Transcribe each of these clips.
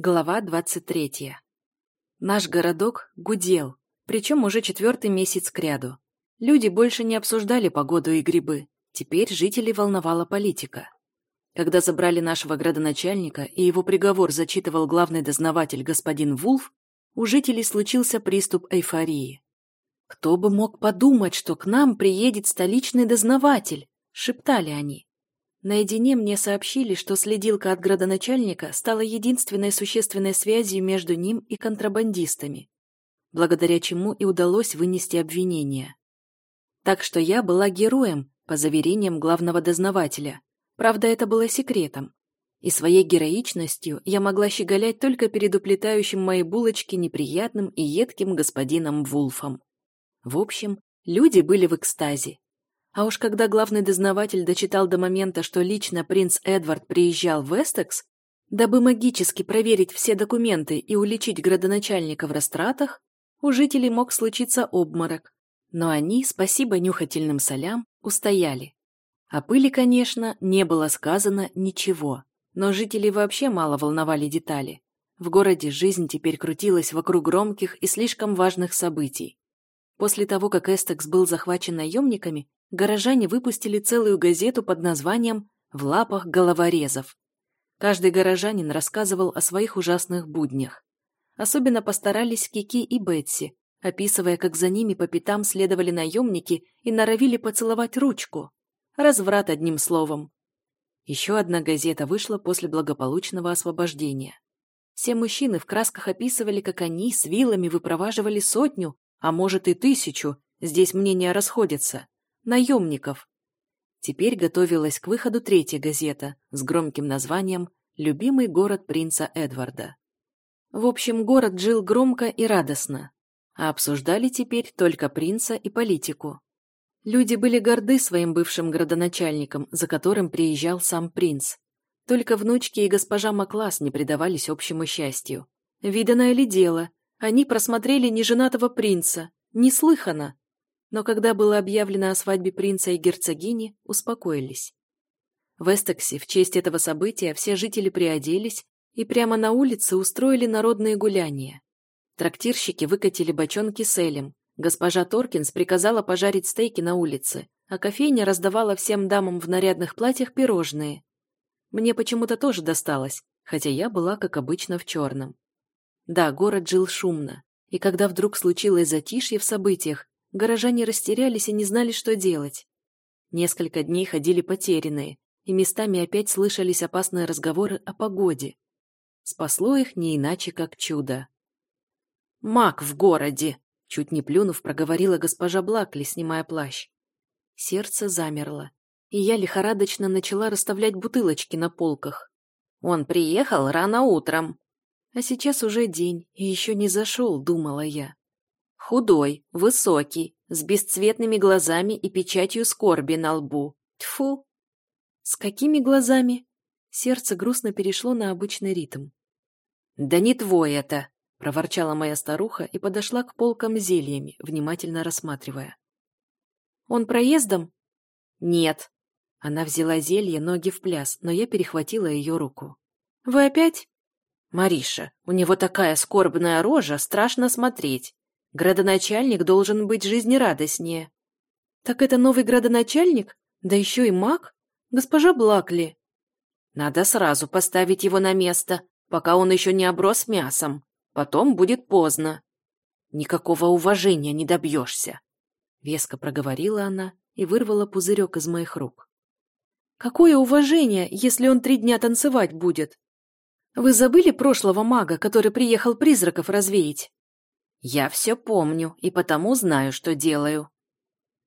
Глава 23. Наш городок гудел, причем уже четвертый месяц кряду. Люди больше не обсуждали погоду и грибы. Теперь жителей волновала политика. Когда забрали нашего градоначальника и его приговор зачитывал главный дознаватель господин Вулф, у жителей случился приступ эйфории. «Кто бы мог подумать, что к нам приедет столичный дознаватель?» — шептали они. Наедине мне сообщили, что следилка от градоначальника стала единственной существенной связью между ним и контрабандистами, благодаря чему и удалось вынести обвинение. Так что я была героем, по заверениям главного дознавателя. Правда, это было секретом. И своей героичностью я могла щеголять только перед уплетающим мои булочки неприятным и едким господином Вулфом. В общем, люди были в экстазе. А уж когда главный дознаватель дочитал до момента, что лично принц Эдвард приезжал в Эстекс, дабы магически проверить все документы и уличить градоначальника в растратах, у жителей мог случиться обморок. Но они, спасибо нюхательным солям, устояли. О пыли, конечно, не было сказано ничего, но жителей вообще мало волновали детали. В городе жизнь теперь крутилась вокруг громких и слишком важных событий. После того, как Эстекс был захвачен наемниками, горожане выпустили целую газету под названием «В лапах головорезов». Каждый горожанин рассказывал о своих ужасных буднях. Особенно постарались Кики и Бетси, описывая, как за ними по пятам следовали наемники и норовили поцеловать ручку. Разврат одним словом. Еще одна газета вышла после благополучного освобождения. Все мужчины в красках описывали, как они с вилами выпроваживали сотню, а может и тысячу, здесь мнения расходятся, наемников. Теперь готовилась к выходу третья газета с громким названием «Любимый город принца Эдварда». В общем, город жил громко и радостно, а обсуждали теперь только принца и политику. Люди были горды своим бывшим градоначальником, за которым приезжал сам принц. Только внучки и госпожа Маклас не предавались общему счастью. Виданное ли дело, они просмотрели неженатого принца. Неслыханно но когда было объявлено о свадьбе принца и герцогини, успокоились. В Эстексе в честь этого события все жители приоделись и прямо на улице устроили народные гуляния. Трактирщики выкатили бочонки с элем, госпожа Торкинс приказала пожарить стейки на улице, а кофейня раздавала всем дамам в нарядных платьях пирожные. Мне почему-то тоже досталось, хотя я была, как обычно, в черном. Да, город жил шумно, и когда вдруг случилось затишье в событиях, горожане растерялись и не знали, что делать. Несколько дней ходили потерянные, и местами опять слышались опасные разговоры о погоде. Спасло их не иначе, как чудо. «Маг в городе!» — чуть не плюнув, проговорила госпожа Блакли, снимая плащ. Сердце замерло, и я лихорадочно начала расставлять бутылочки на полках. «Он приехал рано утром», а сейчас уже день, и еще не зашел, думала я. Худой, высокий, с бесцветными глазами и печатью скорби на лбу. Тьфу! С какими глазами? Сердце грустно перешло на обычный ритм. «Да не твой это!» — проворчала моя старуха и подошла к полкам зельями, внимательно рассматривая. «Он проездом?» «Нет». Она взяла зелье ноги в пляс, но я перехватила ее руку. «Вы опять?» «Мариша, у него такая скорбная рожа, страшно смотреть. Градоначальник должен быть жизнерадостнее. Так это новый градоначальник? Да еще и маг? Госпожа Блакли. Надо сразу поставить его на место, пока он еще не оброс мясом. Потом будет поздно. Никакого уважения не добьешься. Веско проговорила она и вырвала пузырек из моих рук. Какое уважение, если он три дня танцевать будет? Вы забыли прошлого мага, который приехал призраков развеять? «Я все помню и потому знаю, что делаю».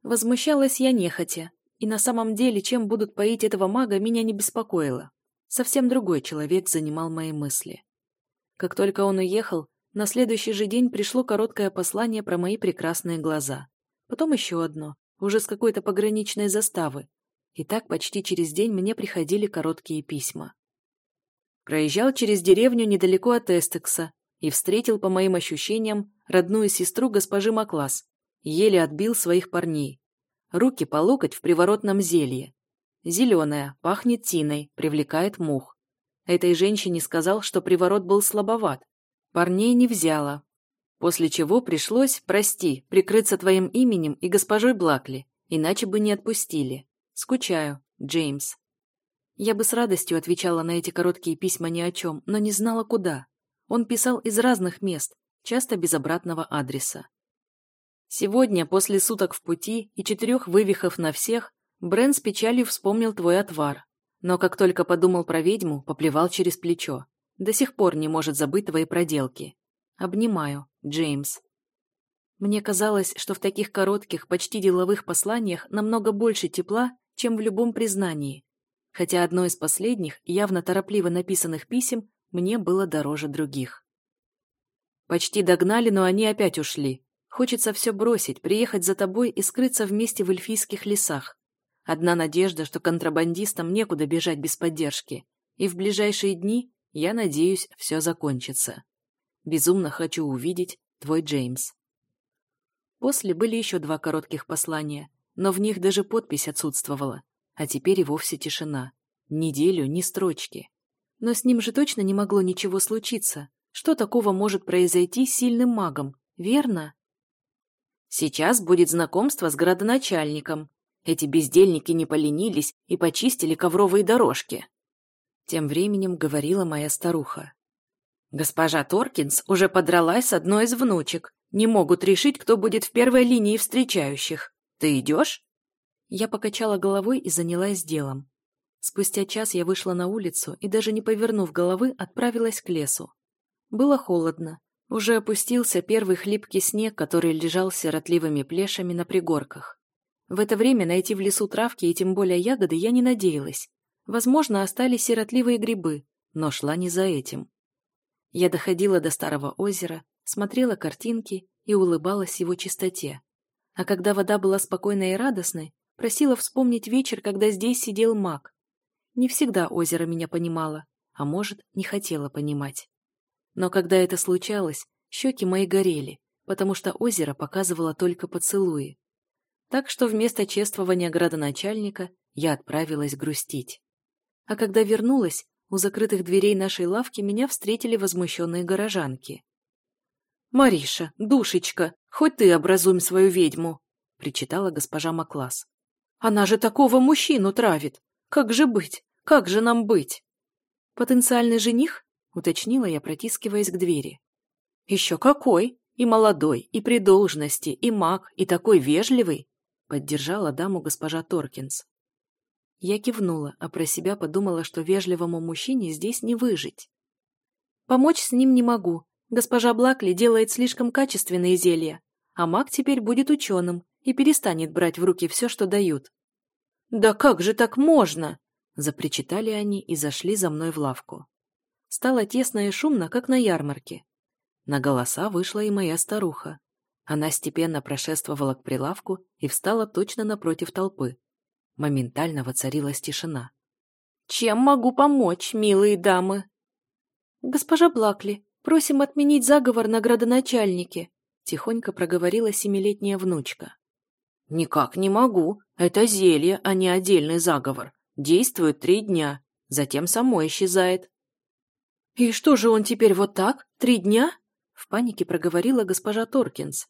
Возмущалась я нехотя, и на самом деле, чем будут поить этого мага, меня не беспокоило. Совсем другой человек занимал мои мысли. Как только он уехал, на следующий же день пришло короткое послание про мои прекрасные глаза. Потом еще одно, уже с какой-то пограничной заставы. И так почти через день мне приходили короткие письма. Проезжал через деревню недалеко от Эстекса и встретил, по моим ощущениям, родную сестру госпожи Маклас, еле отбил своих парней. Руки по локоть в приворотном зелье. Зеленая, пахнет тиной, привлекает мух. Этой женщине сказал, что приворот был слабоват. Парней не взяла. После чего пришлось, прости, прикрыться твоим именем и госпожой Блакли, иначе бы не отпустили. Скучаю, Джеймс. Я бы с радостью отвечала на эти короткие письма ни о чем, но не знала куда. Он писал из разных мест, часто без обратного адреса. Сегодня, после суток в пути и четырех вывихов на всех, Брэн с печалью вспомнил твой отвар. Но как только подумал про ведьму, поплевал через плечо. До сих пор не может забыть твои проделки. Обнимаю, Джеймс. Мне казалось, что в таких коротких, почти деловых посланиях намного больше тепла, чем в любом признании. Хотя одно из последних, явно торопливо написанных писем, мне было дороже других. Почти догнали, но они опять ушли. Хочется все бросить, приехать за тобой и скрыться вместе в эльфийских лесах. Одна надежда, что контрабандистам некуда бежать без поддержки. И в ближайшие дни, я надеюсь, все закончится. Безумно хочу увидеть твой Джеймс. После были еще два коротких послания, но в них даже подпись отсутствовала. А теперь и вовсе тишина. Неделю ни строчки. Но с ним же точно не могло ничего случиться. Что такого может произойти с сильным магом, верно? Сейчас будет знакомство с градоначальником. Эти бездельники не поленились и почистили ковровые дорожки. Тем временем говорила моя старуха. Госпожа Торкинс уже подралась с одной из внучек. Не могут решить, кто будет в первой линии встречающих. Ты идешь? Я покачала головой и занялась делом. Спустя час я вышла на улицу и, даже не повернув головы, отправилась к лесу. Было холодно. Уже опустился первый хлипкий снег, который лежал сиротливыми плешами на пригорках. В это время найти в лесу травки и тем более ягоды я не надеялась. Возможно, остались сиротливые грибы, но шла не за этим. Я доходила до старого озера, смотрела картинки и улыбалась его чистоте. А когда вода была спокойной и радостной, просила вспомнить вечер, когда здесь сидел маг. Не всегда озеро меня понимало, а может, не хотела понимать. Но когда это случалось, щеки мои горели, потому что озеро показывало только поцелуи. Так что вместо чествования градоначальника я отправилась грустить. А когда вернулась, у закрытых дверей нашей лавки меня встретили возмущенные горожанки. «Мариша, душечка, хоть ты образуем свою ведьму!» — причитала госпожа Маклас. «Она же такого мужчину травит! Как же быть? Как же нам быть?» «Потенциальный жених?» — уточнила я, протискиваясь к двери. «Еще какой! И молодой, и при должности, и маг, и такой вежливый!» — поддержала даму госпожа Торкинс. Я кивнула, а про себя подумала, что вежливому мужчине здесь не выжить. «Помочь с ним не могу. Госпожа Блакли делает слишком качественные зелья, а маг теперь будет ученым и перестанет брать в руки все, что дают». «Да как же так можно?» — запричитали они и зашли за мной в лавку. Стало тесно и шумно, как на ярмарке. На голоса вышла и моя старуха. Она степенно прошествовала к прилавку и встала точно напротив толпы. Моментально воцарилась тишина. «Чем могу помочь, милые дамы?» «Госпожа Блакли, просим отменить заговор на градоначальнике», тихонько проговорила семилетняя внучка. «Никак не могу. Это зелье, а не отдельный заговор. Действует три дня, затем само исчезает. «И что же он теперь вот так? Три дня?» В панике проговорила госпожа Торкинс.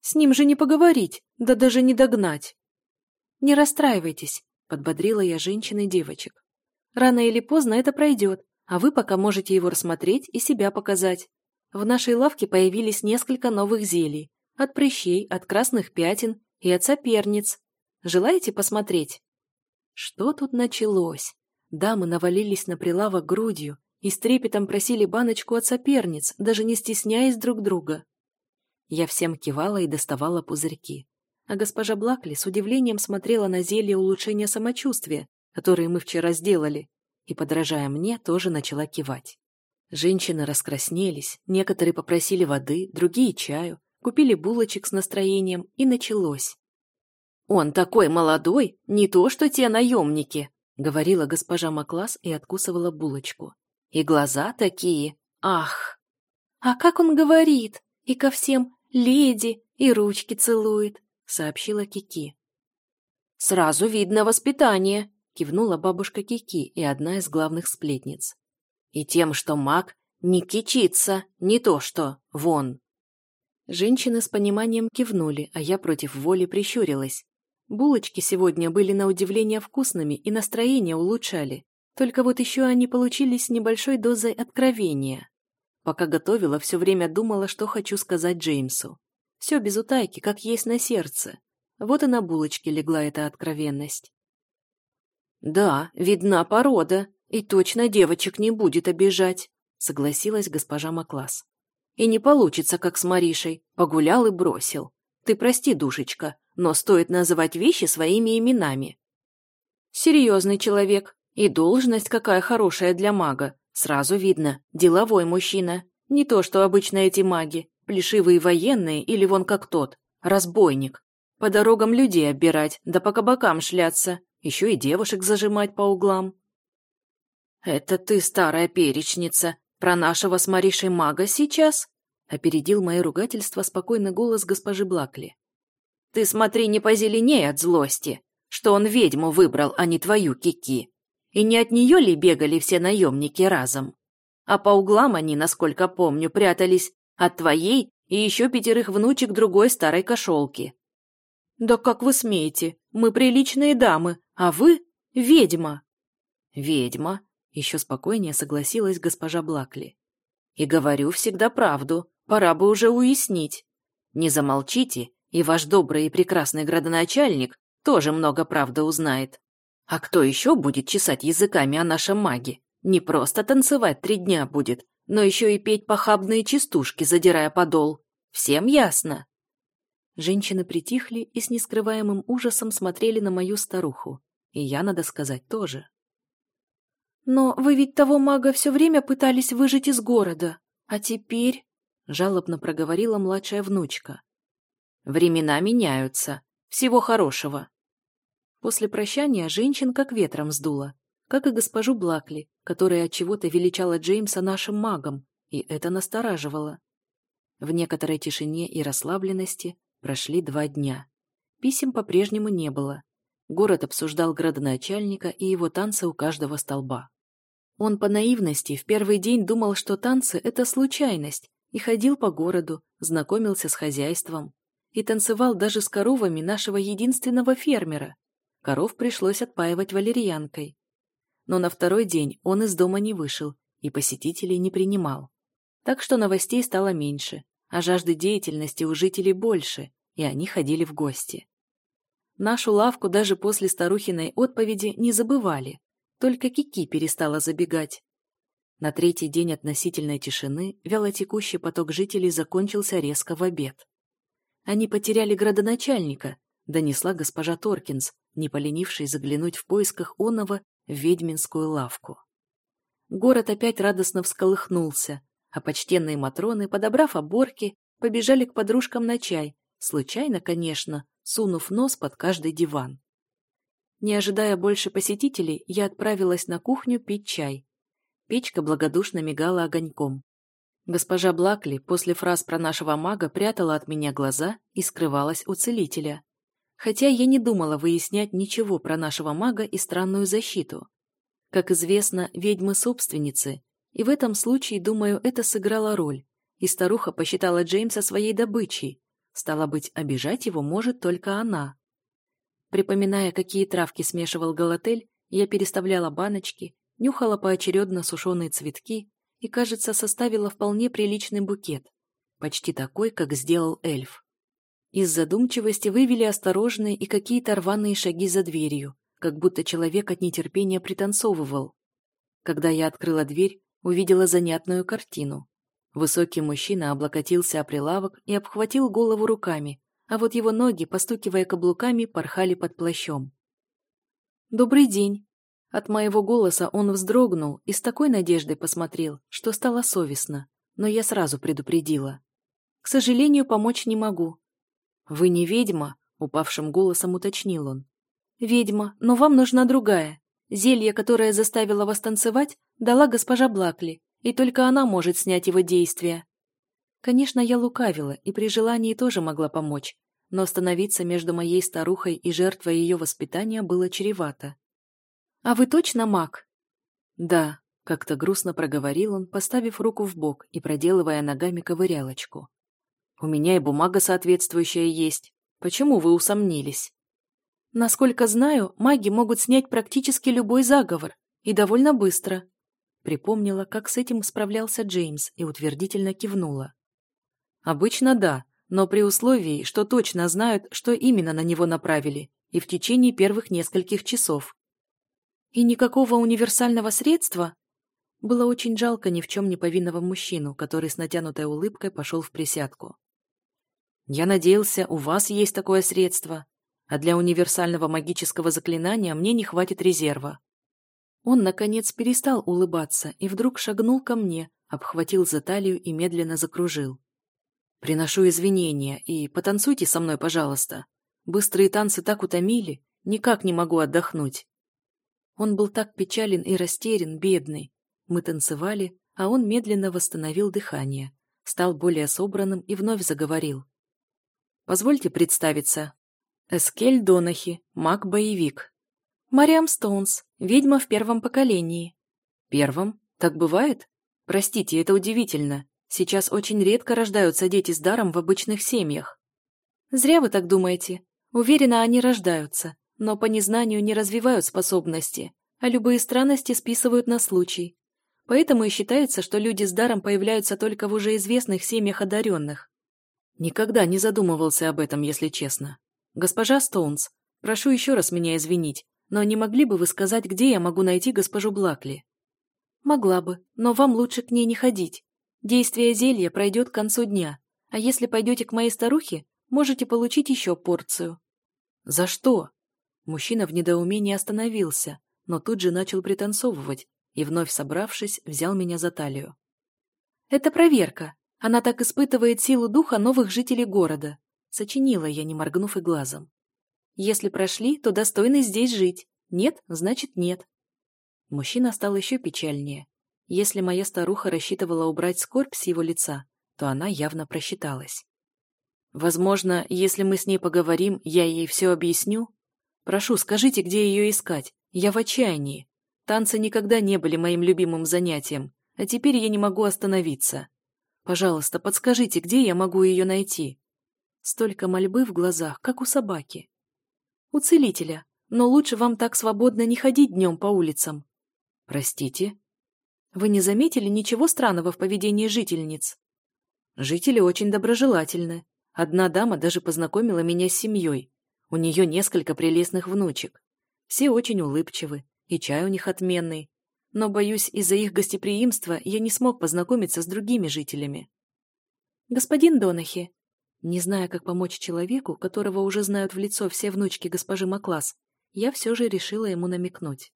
«С ним же не поговорить, да даже не догнать». «Не расстраивайтесь», — подбодрила я женщин и девочек. «Рано или поздно это пройдет, а вы пока можете его рассмотреть и себя показать. В нашей лавке появились несколько новых зелий. От прыщей, от красных пятен и от соперниц. Желаете посмотреть?» Что тут началось? Дамы навалились на прилавок грудью, и с трепетом просили баночку от соперниц, даже не стесняясь друг друга. Я всем кивала и доставала пузырьки. А госпожа Блакли с удивлением смотрела на зелье улучшения самочувствия, которые мы вчера сделали, и, подражая мне, тоже начала кивать. Женщины раскраснелись, некоторые попросили воды, другие чаю, купили булочек с настроением, и началось. «Он такой молодой, не то что те наемники», — говорила госпожа Маклас и откусывала булочку. И глаза такие. Ах! А как он говорит? И ко всем леди, и ручки целует, сообщила Кики. Сразу видно воспитание, кивнула бабушка Кики и одна из главных сплетниц. И тем, что маг, не кичится, не то что вон. Женщины с пониманием кивнули, а я против воли прищурилась. Булочки сегодня были на удивление вкусными и настроение улучшали. Только вот еще они получились с небольшой дозой откровения. Пока готовила, все время думала, что хочу сказать Джеймсу. Все без утайки, как есть на сердце. Вот и на булочке легла эта откровенность. «Да, видна порода, и точно девочек не будет обижать», согласилась госпожа Маклас. «И не получится, как с Маришей. Погулял и бросил. Ты прости, душечка, но стоит называть вещи своими именами». «Серьезный человек, и должность какая хорошая для мага. Сразу видно, деловой мужчина. Не то, что обычно эти маги, плешивые военные или вон как тот, разбойник. По дорогам людей оббирать, да по кабакам шляться, еще и девушек зажимать по углам. «Это ты, старая перечница, про нашего с Маришей мага сейчас?» опередил мои ругательства спокойный голос госпожи Блакли. «Ты смотри, не позеленей от злости, что он ведьму выбрал, а не твою кики. И не от нее ли бегали все наемники разом? А по углам они, насколько помню, прятались от твоей и еще пятерых внучек другой старой кошелки. «Да как вы смеете? Мы приличные дамы, а вы — ведьма!» «Ведьма», — еще спокойнее согласилась госпожа Блакли. «И говорю всегда правду, пора бы уже уяснить. Не замолчите, и ваш добрый и прекрасный градоначальник тоже много правды узнает. А кто еще будет чесать языками о нашем маге? Не просто танцевать три дня будет, но еще и петь похабные частушки, задирая подол. Всем ясно?» Женщины притихли и с нескрываемым ужасом смотрели на мою старуху. И я, надо сказать, тоже. «Но вы ведь того мага все время пытались выжить из города. А теперь...» — жалобно проговорила младшая внучка. «Времена меняются. Всего хорошего». После прощания женщин как ветром сдуло, как и госпожу Блакли, которая от чего-то величала Джеймса нашим магом, и это настораживало. В некоторой тишине и расслабленности Прошли два дня. Писем по-прежнему не было. Город обсуждал градоначальника и его танцы у каждого столба. Он по наивности в первый день думал, что танцы – это случайность, и ходил по городу, знакомился с хозяйством. И танцевал даже с коровами нашего единственного фермера. Коров пришлось отпаивать валерьянкой. Но на второй день он из дома не вышел и посетителей не принимал. Так что новостей стало меньше, а жажды деятельности у жителей больше, и они ходили в гости. Нашу лавку даже после старухиной отповеди не забывали, только Кики перестала забегать. На третий день относительной тишины вялотекущий поток жителей закончился резко в обед. Они потеряли градоначальника, донесла госпожа Торкинс, не поленившись заглянуть в поисках оного в ведьминскую лавку. Город опять радостно всколыхнулся, а почтенные матроны, подобрав оборки, побежали к подружкам на чай, случайно, конечно, сунув нос под каждый диван. Не ожидая больше посетителей, я отправилась на кухню пить чай. Печка благодушно мигала огоньком. Госпожа Блакли после фраз про нашего мага прятала от меня глаза и скрывалась у целителя. Хотя я не думала выяснять ничего про нашего мага и странную защиту. Как известно, ведьмы-собственницы, и в этом случае, думаю, это сыграло роль. И старуха посчитала Джеймса своей добычей. Стало быть, обижать его может только она. Припоминая, какие травки смешивал Галатель, я переставляла баночки, нюхала поочередно сушеные цветки и, кажется, составила вполне приличный букет. Почти такой, как сделал эльф. Из задумчивости вывели осторожные и какие-то рваные шаги за дверью, как будто человек от нетерпения пританцовывал. Когда я открыла дверь, увидела занятную картину. Высокий мужчина облокотился о прилавок и обхватил голову руками, а вот его ноги, постукивая каблуками, порхали под плащом. «Добрый день!» От моего голоса он вздрогнул и с такой надеждой посмотрел, что стало совестно, но я сразу предупредила. «К сожалению, помочь не могу». «Вы не ведьма?» — упавшим голосом уточнил он. «Ведьма, но вам нужна другая. Зелье, которое заставило вас танцевать, дала госпожа Блакли, и только она может снять его действие. Конечно, я лукавила и при желании тоже могла помочь, но остановиться между моей старухой и жертвой ее воспитания было чревато. «А вы точно маг?» «Да», Как-то грустно проговорил он, поставив руку в бок и проделывая ногами ковырялочку. «У меня и бумага соответствующая есть. Почему вы усомнились?» «Насколько знаю, маги могут снять практически любой заговор, и довольно быстро», Припомнила, как с этим справлялся Джеймс и утвердительно кивнула. «Обычно да, но при условии, что точно знают, что именно на него направили, и в течение первых нескольких часов». «И никакого универсального средства?» Было очень жалко ни в чем не повинного мужчину, который с натянутой улыбкой пошел в присядку. «Я надеялся, у вас есть такое средство, а для универсального магического заклинания мне не хватит резерва». Он, наконец, перестал улыбаться и вдруг шагнул ко мне, обхватил за талию и медленно закружил. «Приношу извинения и потанцуйте со мной, пожалуйста. Быстрые танцы так утомили, никак не могу отдохнуть». Он был так печален и растерян, бедный. Мы танцевали, а он медленно восстановил дыхание, стал более собранным и вновь заговорил. «Позвольте представиться. Эскель Донахи, маг-боевик, Мариам Стоунс, ведьма в первом поколении. Первом? Так бывает? Простите, это удивительно. Сейчас очень редко рождаются дети с даром в обычных семьях. Зря вы так думаете. Уверена, они рождаются, но по незнанию не развивают способности, а любые странности списывают на случай. Поэтому и считается, что люди с даром появляются только в уже известных семьях одаренных. Никогда не задумывался об этом, если честно. Госпожа Стоунс, прошу еще раз меня извинить, но не могли бы вы сказать, где я могу найти госпожу Блакли?» «Могла бы, но вам лучше к ней не ходить. Действие зелья пройдет к концу дня, а если пойдете к моей старухе, можете получить еще порцию». «За что?» Мужчина в недоумении остановился, но тут же начал пританцовывать и, вновь собравшись, взял меня за талию. «Это проверка. Она так испытывает силу духа новых жителей города», сочинила я, не моргнув и глазом. Если прошли, то достойны здесь жить. Нет, значит нет. Мужчина стал еще печальнее. Если моя старуха рассчитывала убрать скорбь с его лица, то она явно просчиталась. Возможно, если мы с ней поговорим, я ей все объясню. Прошу, скажите, где ее искать. Я в отчаянии. Танцы никогда не были моим любимым занятием, а теперь я не могу остановиться. Пожалуйста, подскажите, где я могу ее найти? Столько мольбы в глазах, как у собаки. «У целителя. Но лучше вам так свободно не ходить днем по улицам». «Простите?» «Вы не заметили ничего странного в поведении жительниц?» «Жители очень доброжелательны. Одна дама даже познакомила меня с семьей. У нее несколько прелестных внучек. Все очень улыбчивы, и чай у них отменный. Но, боюсь, из-за их гостеприимства я не смог познакомиться с другими жителями». «Господин Донахи, не зная, как помочь человеку, которого уже знают в лицо все внучки госпожи Маклас, я все же решила ему намекнуть.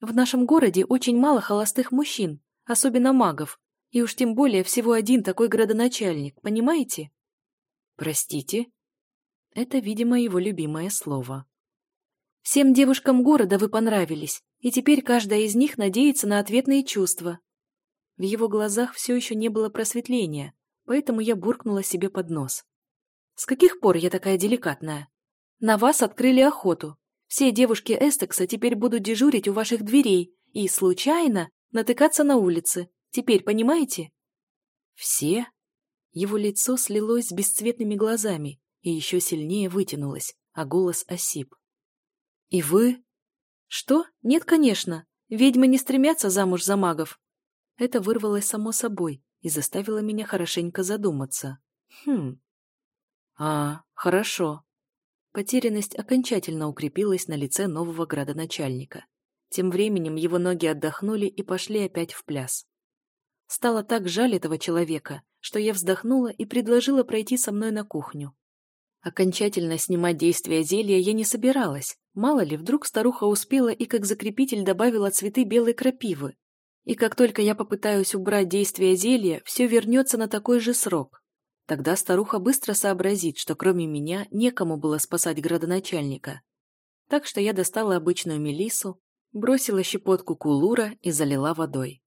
В нашем городе очень мало холостых мужчин, особенно магов, и уж тем более всего один такой градоначальник, понимаете? Простите? Это, видимо, его любимое слово. Всем девушкам города вы понравились, и теперь каждая из них надеется на ответные чувства. В его глазах все еще не было просветления, поэтому я буркнула себе под нос. «С каких пор я такая деликатная? На вас открыли охоту. Все девушки Эстекса теперь будут дежурить у ваших дверей и, случайно, натыкаться на улице. Теперь понимаете?» «Все?» Его лицо слилось с бесцветными глазами и еще сильнее вытянулось, а голос осип. «И вы?» «Что? Нет, конечно. Ведьмы не стремятся замуж за магов». Это вырвалось само собой, и заставила меня хорошенько задуматься. Хм. А, хорошо. Потерянность окончательно укрепилась на лице нового градоначальника. Тем временем его ноги отдохнули и пошли опять в пляс. Стало так жаль этого человека, что я вздохнула и предложила пройти со мной на кухню. Окончательно снимать действие зелья я не собиралась. Мало ли, вдруг старуха успела и как закрепитель добавила цветы белой крапивы, и как только я попытаюсь убрать действие зелья, все вернется на такой же срок. Тогда старуха быстро сообразит, что кроме меня некому было спасать градоначальника. Так что я достала обычную мелису, бросила щепотку кулура и залила водой.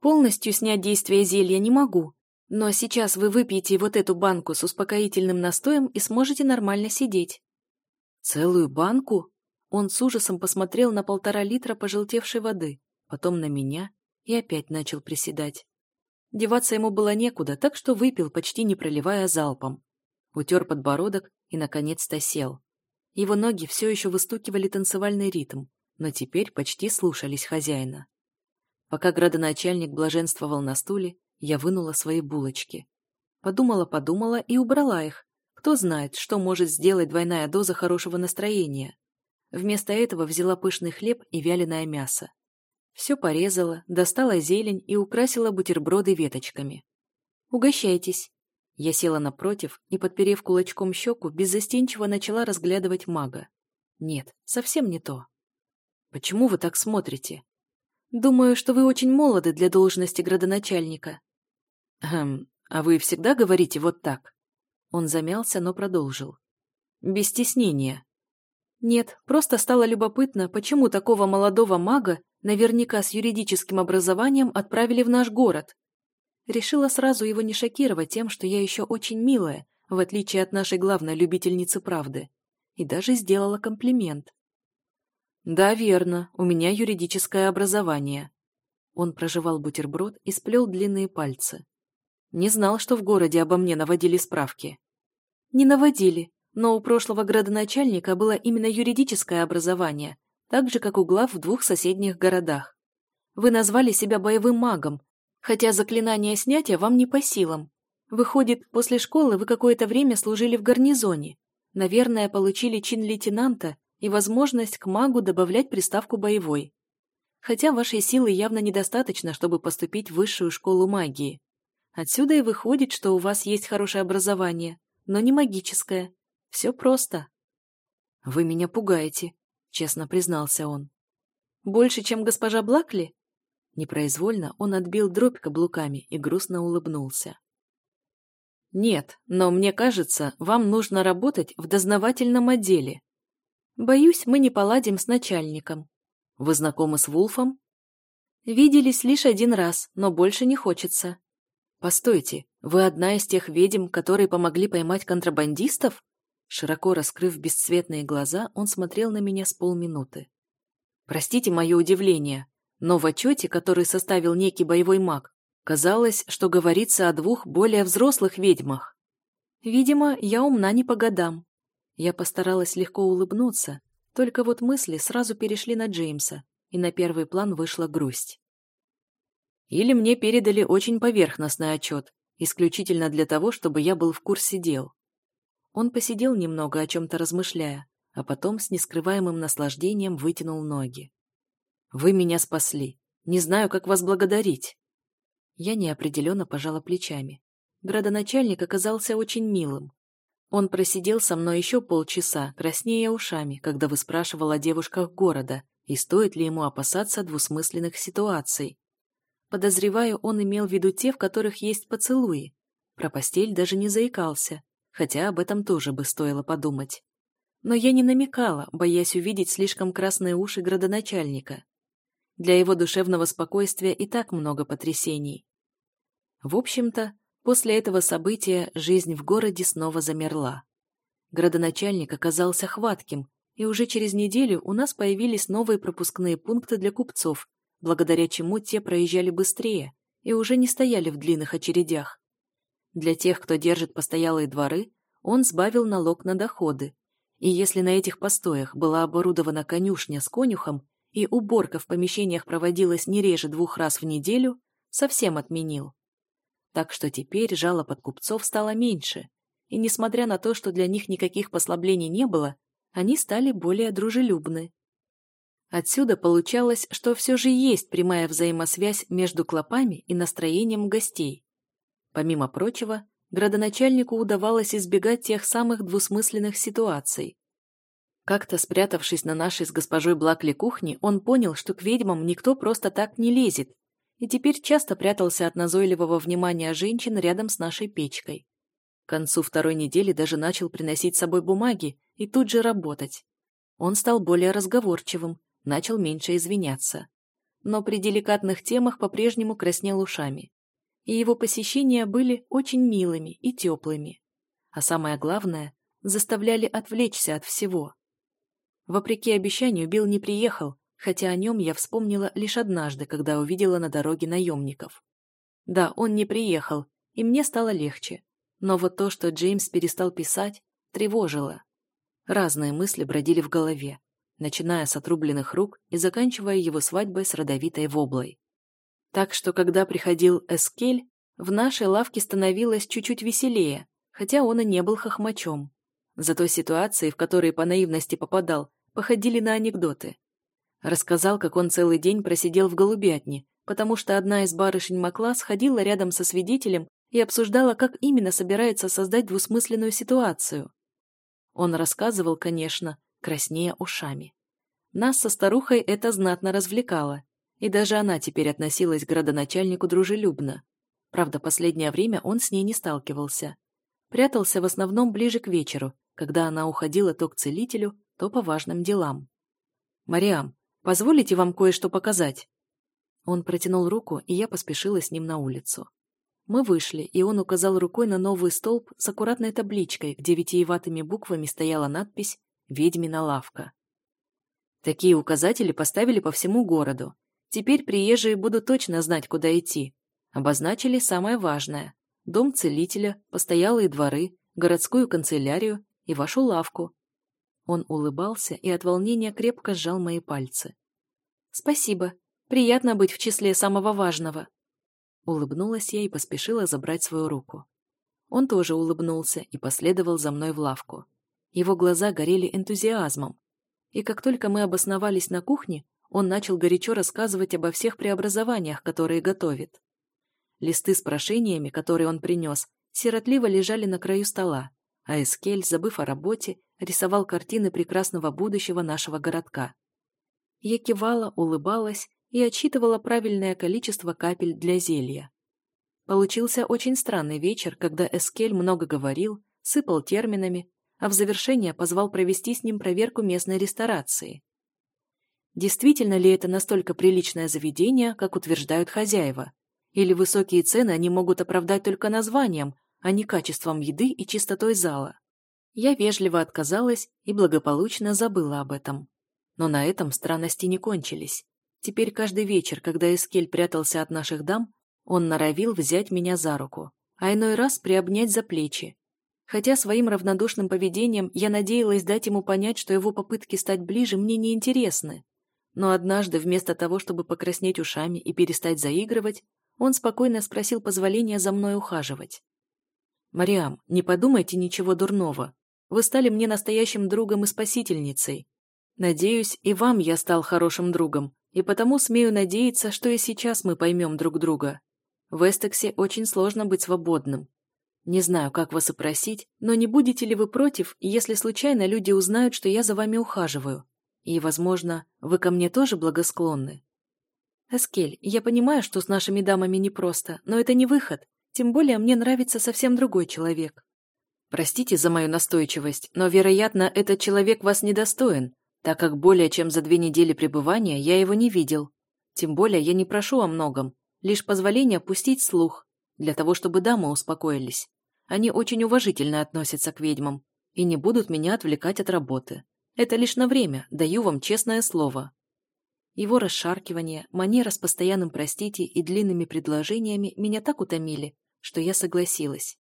Полностью снять действие зелья не могу, но сейчас вы выпьете вот эту банку с успокоительным настоем и сможете нормально сидеть. Целую банку? Он с ужасом посмотрел на полтора литра пожелтевшей воды потом на меня и опять начал приседать. Деваться ему было некуда, так что выпил, почти не проливая залпом. Утер подбородок и, наконец-то, сел. Его ноги все еще выстукивали танцевальный ритм, но теперь почти слушались хозяина. Пока градоначальник блаженствовал на стуле, я вынула свои булочки. Подумала-подумала и убрала их. Кто знает, что может сделать двойная доза хорошего настроения. Вместо этого взяла пышный хлеб и вяленое мясо. Все порезала, достала зелень и украсила бутерброды веточками. «Угощайтесь». Я села напротив и, подперев кулачком щеку, беззастенчиво начала разглядывать мага. Нет, совсем не то. «Почему вы так смотрите?» «Думаю, что вы очень молоды для должности градоначальника». «Хм, а вы всегда говорите вот так?» Он замялся, но продолжил. «Без стеснения». «Нет, просто стало любопытно, почему такого молодого мага, наверняка с юридическим образованием, отправили в наш город. Решила сразу его не шокировать тем, что я еще очень милая, в отличие от нашей главной любительницы правды. И даже сделала комплимент. «Да, верно, у меня юридическое образование». Он прожевал бутерброд и сплел длинные пальцы. Не знал, что в городе обо мне наводили справки. Не наводили, но у прошлого градоначальника было именно юридическое образование, так же, как у глав в двух соседних городах. Вы назвали себя боевым магом, хотя заклинание снятия вам не по силам. Выходит, после школы вы какое-то время служили в гарнизоне. Наверное, получили чин лейтенанта и возможность к магу добавлять приставку «боевой». Хотя вашей силы явно недостаточно, чтобы поступить в высшую школу магии. Отсюда и выходит, что у вас есть хорошее образование, но не магическое. Все просто. «Вы меня пугаете», — честно признался он. «Больше, чем госпожа Блакли?» Непроизвольно он отбил дробь каблуками и грустно улыбнулся. «Нет, но мне кажется, вам нужно работать в дознавательном отделе. Боюсь, мы не поладим с начальником. Вы знакомы с Вулфом?» «Виделись лишь один раз, но больше не хочется». «Постойте, вы одна из тех ведьм, которые помогли поймать контрабандистов?» Широко раскрыв бесцветные глаза, он смотрел на меня с полминуты. «Простите мое удивление, но в отчете, который составил некий боевой маг, казалось, что говорится о двух более взрослых ведьмах. Видимо, я умна не по годам. Я постаралась легко улыбнуться, только вот мысли сразу перешли на Джеймса, и на первый план вышла грусть. Или мне передали очень поверхностный отчет, исключительно для того, чтобы я был в курсе дел. Он посидел немного, о чем-то размышляя, а потом с нескрываемым наслаждением вытянул ноги. Вы меня спасли. Не знаю, как вас благодарить. Я неопределенно пожала плечами. Градоначальник оказался очень милым. Он просидел со мной еще полчаса, краснея ушами, когда выспрашивал о девушках города и стоит ли ему опасаться двусмысленных ситуаций. Подозреваю, он имел в виду те, в которых есть поцелуи. Про постель даже не заикался, хотя об этом тоже бы стоило подумать. Но я не намекала, боясь увидеть слишком красные уши градоначальника. Для его душевного спокойствия и так много потрясений. В общем-то, после этого события жизнь в городе снова замерла. Градоначальник оказался хватким, и уже через неделю у нас появились новые пропускные пункты для купцов, благодаря чему те проезжали быстрее и уже не стояли в длинных очередях. Для тех, кто держит постоялые дворы, он сбавил налог на доходы, и если на этих постоях была оборудована конюшня с конюхом и уборка в помещениях проводилась не реже двух раз в неделю, совсем отменил. Так что теперь жалоб от купцов стало меньше, и несмотря на то, что для них никаких послаблений не было, они стали более дружелюбны. Отсюда получалось, что все же есть прямая взаимосвязь между клопами и настроением гостей. Помимо прочего, градоначальнику удавалось избегать тех самых двусмысленных ситуаций, как-то спрятавшись на нашей с госпожой Блакли кухне, он понял, что к ведьмам никто просто так не лезет, и теперь часто прятался от назойливого внимания женщин рядом с нашей печкой. К концу второй недели даже начал приносить с собой бумаги и тут же работать. Он стал более разговорчивым, начал меньше извиняться. Но при деликатных темах по-прежнему краснел ушами. И его посещения были очень милыми и теплыми. А самое главное, заставляли отвлечься от всего. Вопреки обещанию, Билл не приехал, хотя о нем я вспомнила лишь однажды, когда увидела на дороге наемников. Да, он не приехал, и мне стало легче. Но вот то, что Джеймс перестал писать, тревожило. Разные мысли бродили в голове, начиная с отрубленных рук и заканчивая его свадьбой с родовитой воблой. Так что, когда приходил Эскель, в нашей лавке становилось чуть-чуть веселее, хотя он и не был хохмачом. Зато ситуации, в которые по наивности попадал, походили на анекдоты. Рассказал, как он целый день просидел в голубятне, потому что одна из барышень Маклас ходила рядом со свидетелем и обсуждала, как именно собирается создать двусмысленную ситуацию. Он рассказывал, конечно, краснея ушами. Нас со старухой это знатно развлекало, и даже она теперь относилась к градоначальнику дружелюбно. Правда, последнее время он с ней не сталкивался. Прятался в основном ближе к вечеру, когда она уходила то к целителю, то по важным делам. «Мариам, позволите вам кое-что показать?» Он протянул руку, и я поспешила с ним на улицу. Мы вышли, и он указал рукой на новый столб с аккуратной табличкой, где витиеватыми буквами стояла надпись «Ведьмина лавка». Такие указатели поставили по всему городу. Теперь приезжие будут точно знать, куда идти. Обозначили самое важное – дом целителя, постоялые дворы, городскую канцелярию и вашу лавку. Он улыбался и от волнения крепко сжал мои пальцы. «Спасибо. Приятно быть в числе самого важного», Улыбнулась я и поспешила забрать свою руку. Он тоже улыбнулся и последовал за мной в лавку. Его глаза горели энтузиазмом. И как только мы обосновались на кухне, он начал горячо рассказывать обо всех преобразованиях, которые готовит. Листы с прошениями, которые он принес, сиротливо лежали на краю стола, а Эскель, забыв о работе, рисовал картины прекрасного будущего нашего городка. Я кивала, улыбалась и отсчитывала правильное количество капель для зелья. Получился очень странный вечер, когда Эскель много говорил, сыпал терминами, а в завершение позвал провести с ним проверку местной ресторации. Действительно ли это настолько приличное заведение, как утверждают хозяева? Или высокие цены они могут оправдать только названием, а не качеством еды и чистотой зала? Я вежливо отказалась и благополучно забыла об этом. Но на этом странности не кончились. Теперь каждый вечер, когда Эскель прятался от наших дам, он норовил взять меня за руку, а иной раз приобнять за плечи. Хотя своим равнодушным поведением я надеялась дать ему понять, что его попытки стать ближе мне не интересны. Но однажды, вместо того, чтобы покраснеть ушами и перестать заигрывать, он спокойно спросил позволения за мной ухаживать. «Мариам, не подумайте ничего дурного. Вы стали мне настоящим другом и спасительницей. Надеюсь, и вам я стал хорошим другом, и потому смею надеяться, что и сейчас мы поймем друг друга. В Эстексе очень сложно быть свободным. Не знаю, как вас опросить, но не будете ли вы против, если случайно люди узнают, что я за вами ухаживаю? И, возможно, вы ко мне тоже благосклонны? Эскель, я понимаю, что с нашими дамами непросто, но это не выход. Тем более мне нравится совсем другой человек. Простите за мою настойчивость, но, вероятно, этот человек вас недостоин, так как более чем за две недели пребывания я его не видел. Тем более я не прошу о многом, лишь позволения пустить слух, для того, чтобы дамы успокоились. Они очень уважительно относятся к ведьмам и не будут меня отвлекать от работы. Это лишь на время, даю вам честное слово. Его расшаркивание, манера с постоянным «простите» и длинными предложениями меня так утомили, что я согласилась.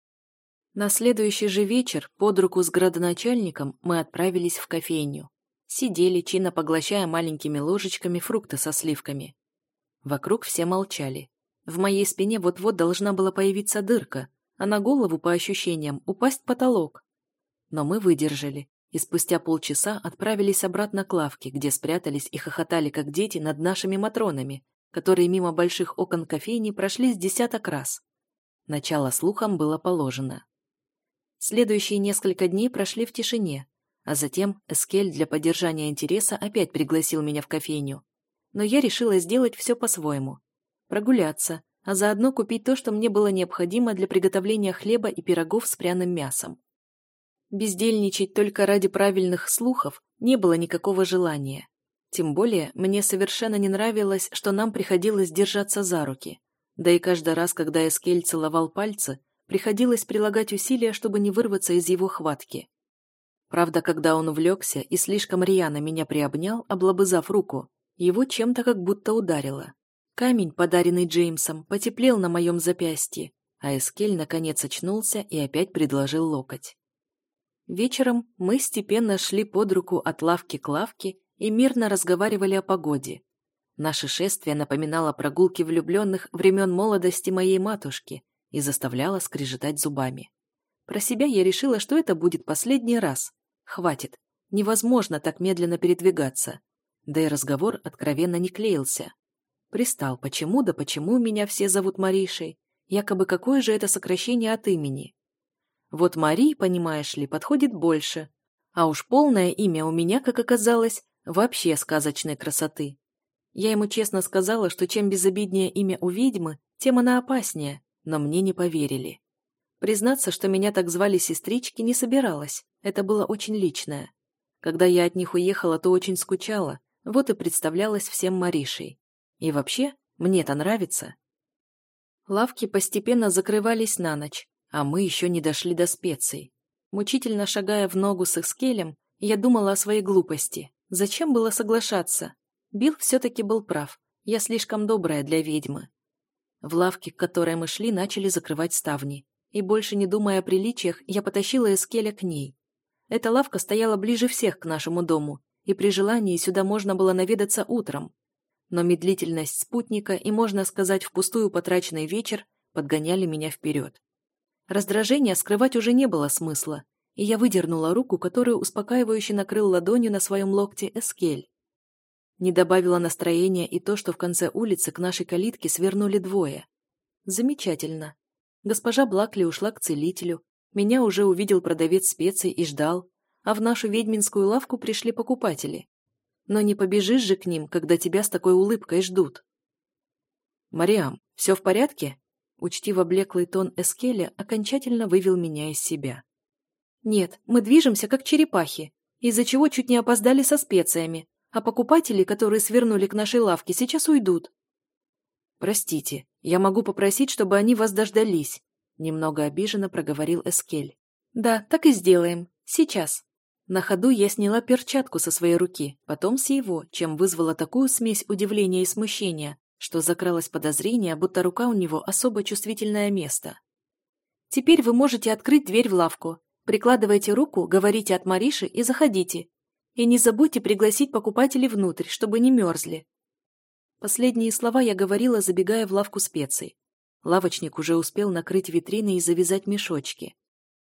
На следующий же вечер под руку с градоначальником мы отправились в кофейню. Сидели, чинно поглощая маленькими ложечками фрукты со сливками. Вокруг все молчали. В моей спине вот-вот должна была появиться дырка, а на голову, по ощущениям, упасть потолок. Но мы выдержали, и спустя полчаса отправились обратно к лавке, где спрятались и хохотали, как дети, над нашими матронами, которые мимо больших окон кофейни прошли с десяток раз. Начало слухам было положено. Следующие несколько дней прошли в тишине, а затем Эскель для поддержания интереса опять пригласил меня в кофейню. Но я решила сделать все по-своему. Прогуляться, а заодно купить то, что мне было необходимо для приготовления хлеба и пирогов с пряным мясом. Бездельничать только ради правильных слухов не было никакого желания. Тем более, мне совершенно не нравилось, что нам приходилось держаться за руки. Да и каждый раз, когда Эскель целовал пальцы, приходилось прилагать усилия, чтобы не вырваться из его хватки. Правда, когда он увлекся и слишком рьяно меня приобнял, облобызав руку, Его чем-то как будто ударило. Камень, подаренный Джеймсом, потеплел на моем запястье, а Эскель наконец очнулся и опять предложил локоть. Вечером мы степенно шли под руку от лавки к лавке и мирно разговаривали о погоде. Наше шествие напоминало прогулки влюбленных времен молодости моей матушки и заставляло скрежетать зубами. Про себя я решила, что это будет последний раз. Хватит. Невозможно так медленно передвигаться. Да и разговор откровенно не клеился. Пристал, почему да почему меня все зовут Маришей? Якобы какое же это сокращение от имени? Вот Мари, понимаешь ли, подходит больше. А уж полное имя у меня, как оказалось, вообще сказочной красоты. Я ему честно сказала, что чем безобиднее имя у ведьмы, тем она опаснее, но мне не поверили. Признаться, что меня так звали сестрички, не собиралась. Это было очень личное. Когда я от них уехала, то очень скучала, вот и представлялась всем Маришей. И вообще, мне это нравится. Лавки постепенно закрывались на ночь, а мы еще не дошли до специй. Мучительно шагая в ногу с Экскелем, я думала о своей глупости. Зачем было соглашаться? Билл все-таки был прав. Я слишком добрая для ведьмы. В лавке, к которой мы шли, начали закрывать ставни. И больше не думая о приличиях, я потащила Эскеля к ней. Эта лавка стояла ближе всех к нашему дому, и при желании сюда можно было наведаться утром. Но медлительность спутника и, можно сказать, впустую потраченный вечер подгоняли меня вперед. Раздражения скрывать уже не было смысла, и я выдернула руку, которую успокаивающе накрыл ладонью на своем локте Эскель. Не добавило настроения и то, что в конце улицы к нашей калитке свернули двое. Замечательно. Госпожа Блакли ушла к целителю, меня уже увидел продавец специй и ждал, а в нашу ведьминскую лавку пришли покупатели. Но не побежишь же к ним, когда тебя с такой улыбкой ждут. «Мариам, все в порядке?» Учтиво блеклый тон Эскеля окончательно вывел меня из себя. «Нет, мы движемся, как черепахи, из-за чего чуть не опоздали со специями, а покупатели, которые свернули к нашей лавке, сейчас уйдут». «Простите, я могу попросить, чтобы они вас дождались», немного обиженно проговорил Эскель. «Да, так и сделаем. Сейчас». На ходу я сняла перчатку со своей руки, потом с его, чем вызвала такую смесь удивления и смущения, что закралось подозрение, будто рука у него особо чувствительное место. «Теперь вы можете открыть дверь в лавку. Прикладывайте руку, говорите от Мариши и заходите. И не забудьте пригласить покупателей внутрь, чтобы не мерзли». Последние слова я говорила, забегая в лавку специй. Лавочник уже успел накрыть витрины и завязать мешочки.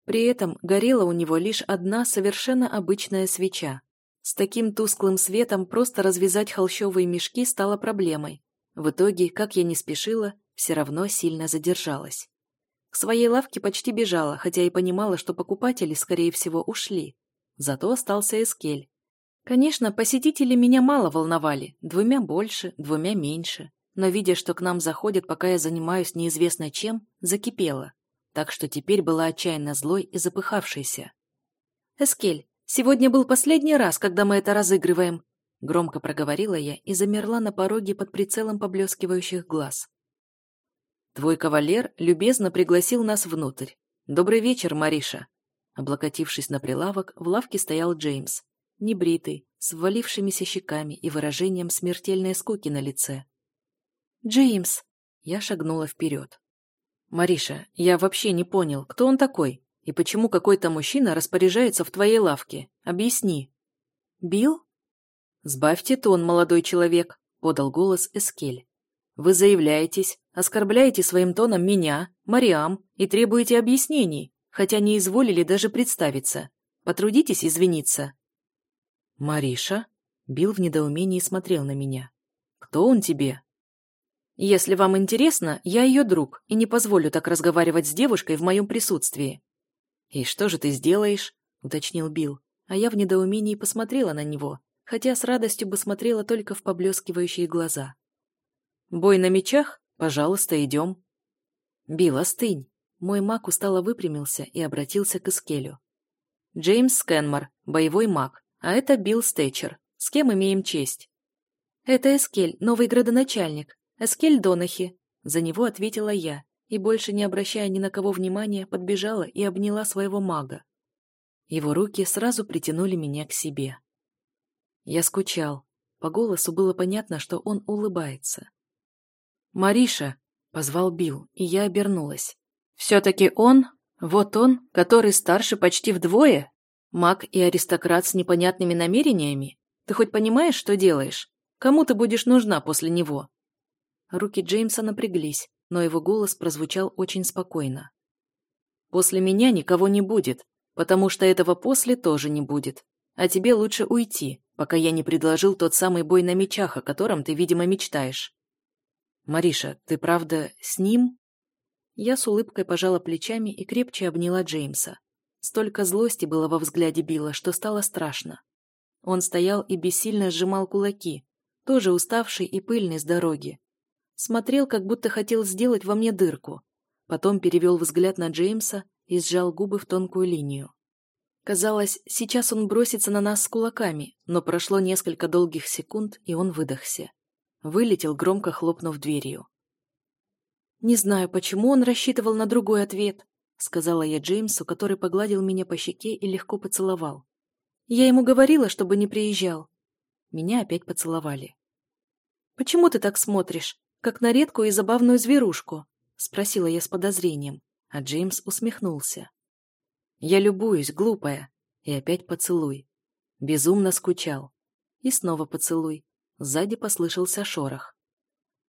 При этом горела у него лишь одна совершенно обычная свеча. С таким тусклым светом просто развязать холщовые мешки стало проблемой. В итоге, как я не спешила, все равно сильно задержалась. К своей лавке почти бежала, хотя и понимала, что покупатели, скорее всего, ушли. Зато остался Эскель. Конечно, посетители меня мало волновали, двумя больше, двумя меньше. Но видя, что к нам заходят, пока я занимаюсь неизвестно чем, закипела. Так что теперь была отчаянно злой и запыхавшейся. «Эскель, сегодня был последний раз, когда мы это разыгрываем», Громко проговорила я и замерла на пороге под прицелом поблескивающих глаз. «Твой кавалер любезно пригласил нас внутрь. Добрый вечер, Мариша!» Облокотившись на прилавок, в лавке стоял Джеймс, небритый, с ввалившимися щеками и выражением смертельной скуки на лице. «Джеймс!» Я шагнула вперед. «Мариша, я вообще не понял, кто он такой и почему какой-то мужчина распоряжается в твоей лавке. Объясни». «Билл?» «Сбавьте тон, молодой человек», — подал голос Эскель. «Вы заявляетесь, оскорбляете своим тоном меня, Мариам, и требуете объяснений, хотя не изволили даже представиться. Потрудитесь извиниться». «Мариша?» — Билл в недоумении смотрел на меня. «Кто он тебе?» «Если вам интересно, я ее друг и не позволю так разговаривать с девушкой в моем присутствии». «И что же ты сделаешь?» — уточнил Билл, а я в недоумении посмотрела на него, хотя с радостью бы смотрела только в поблескивающие глаза. «Бой на мечах? Пожалуйста, идем». «Билл, остынь». Мой маг устало выпрямился и обратился к Эскелю. «Джеймс Скенмор, боевой маг, а это Билл Стэтчер. С кем имеем честь?» «Это Эскель, новый градоначальник. Эскель Донахи». За него ответила я, и, больше не обращая ни на кого внимания, подбежала и обняла своего мага. Его руки сразу притянули меня к себе. Я скучал. По голосу было понятно, что он улыбается. «Мариша!» — позвал Билл, и я обернулась. «Все-таки он? Вот он, который старше почти вдвое? Маг и аристократ с непонятными намерениями? Ты хоть понимаешь, что делаешь? Кому ты будешь нужна после него?» Руки Джеймса напряглись, но его голос прозвучал очень спокойно. «После меня никого не будет, потому что этого после тоже не будет. А тебе лучше уйти, пока я не предложил тот самый бой на мечах, о котором ты, видимо, мечтаешь». «Мариша, ты правда с ним?» Я с улыбкой пожала плечами и крепче обняла Джеймса. Столько злости было во взгляде Билла, что стало страшно. Он стоял и бессильно сжимал кулаки, тоже уставший и пыльный с дороги. Смотрел, как будто хотел сделать во мне дырку. Потом перевел взгляд на Джеймса и сжал губы в тонкую линию. Казалось, сейчас он бросится на нас с кулаками, но прошло несколько долгих секунд, и он выдохся. Вылетел, громко хлопнув дверью. «Не знаю, почему он рассчитывал на другой ответ», сказала я Джеймсу, который погладил меня по щеке и легко поцеловал. «Я ему говорила, чтобы не приезжал». Меня опять поцеловали. «Почему ты так смотришь? как на редкую и забавную зверушку?» — спросила я с подозрением, а Джеймс усмехнулся. «Я любуюсь, глупая». И опять поцелуй. Безумно скучал. И снова поцелуй. Сзади послышался шорох.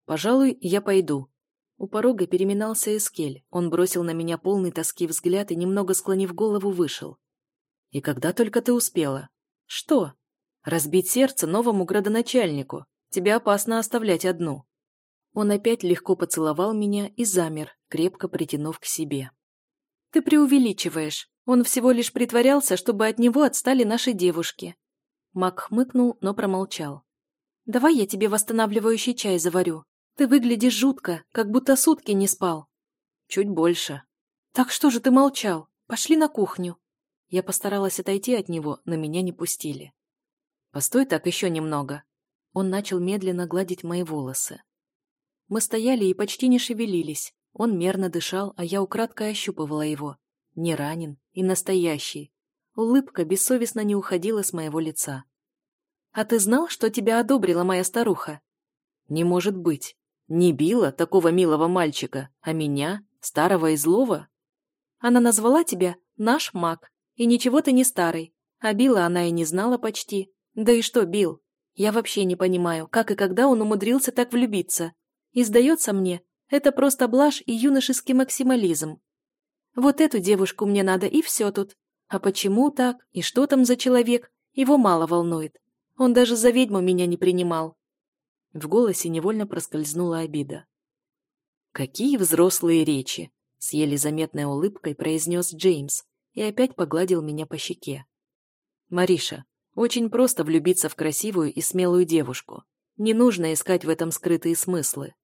«Пожалуй, я пойду». У порога переминался Эскель. Он бросил на меня полный тоски взгляд и, немного склонив голову, вышел. «И когда только ты успела?» «Что?» «Разбить сердце новому градоначальнику. Тебя опасно оставлять одну». Он опять легко поцеловал меня и замер, крепко притянув к себе. «Ты преувеличиваешь. Он всего лишь притворялся, чтобы от него отстали наши девушки». Мак хмыкнул, но промолчал. «Давай я тебе восстанавливающий чай заварю. Ты выглядишь жутко, как будто сутки не спал». «Чуть больше». «Так что же ты молчал? Пошли на кухню». Я постаралась отойти от него, но меня не пустили. «Постой так еще немного». Он начал медленно гладить мои волосы. Мы стояли и почти не шевелились. Он мерно дышал, а я украдкой ощупывала его. Не ранен и настоящий. Улыбка бессовестно не уходила с моего лица. «А ты знал, что тебя одобрила моя старуха?» «Не может быть. Не била такого милого мальчика, а меня, старого и злого?» «Она назвала тебя «наш маг», и ничего ты не старый. А била она и не знала почти. Да и что бил? Я вообще не понимаю, как и когда он умудрился так влюбиться. И сдается мне, это просто блажь и юношеский максимализм. Вот эту девушку мне надо, и все тут. А почему так, и что там за человек, его мало волнует. Он даже за ведьму меня не принимал. В голосе невольно проскользнула обида. «Какие взрослые речи!» — с еле заметной улыбкой произнес Джеймс и опять погладил меня по щеке. «Мариша, очень просто влюбиться в красивую и смелую девушку. Не нужно искать в этом скрытые смыслы.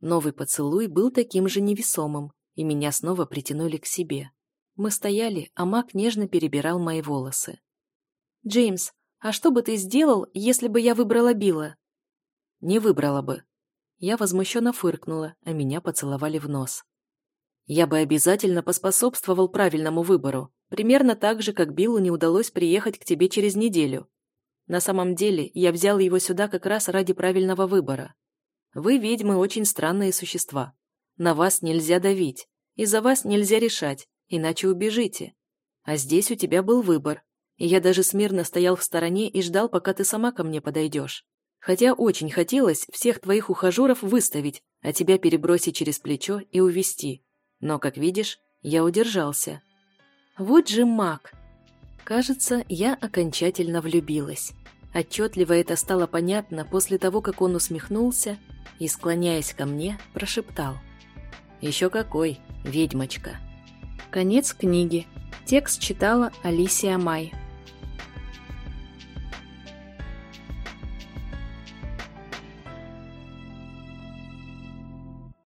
Новый поцелуй был таким же невесомым, и меня снова притянули к себе. Мы стояли, а Мак нежно перебирал мои волосы. «Джеймс, а что бы ты сделал, если бы я выбрала Билла?» «Не выбрала бы». Я возмущенно фыркнула, а меня поцеловали в нос. Я бы обязательно поспособствовал правильному выбору, примерно так же, как Биллу не удалось приехать к тебе через неделю. На самом деле, я взял его сюда как раз ради правильного выбора. Вы, ведьмы, очень странные существа. На вас нельзя давить, и за вас нельзя решать, иначе убежите. А здесь у тебя был выбор, и я даже смирно стоял в стороне и ждал, пока ты сама ко мне подойдешь. Хотя очень хотелось всех твоих ухажеров выставить, а тебя перебросить через плечо и увести. Но, как видишь, я удержался. Вот же маг. Кажется, я окончательно влюбилась. Отчетливо это стало понятно после того, как он усмехнулся и, склоняясь ко мне, прошептал. «Еще какой, ведьмочка!» Конец книги. Текст читала Алисия Май.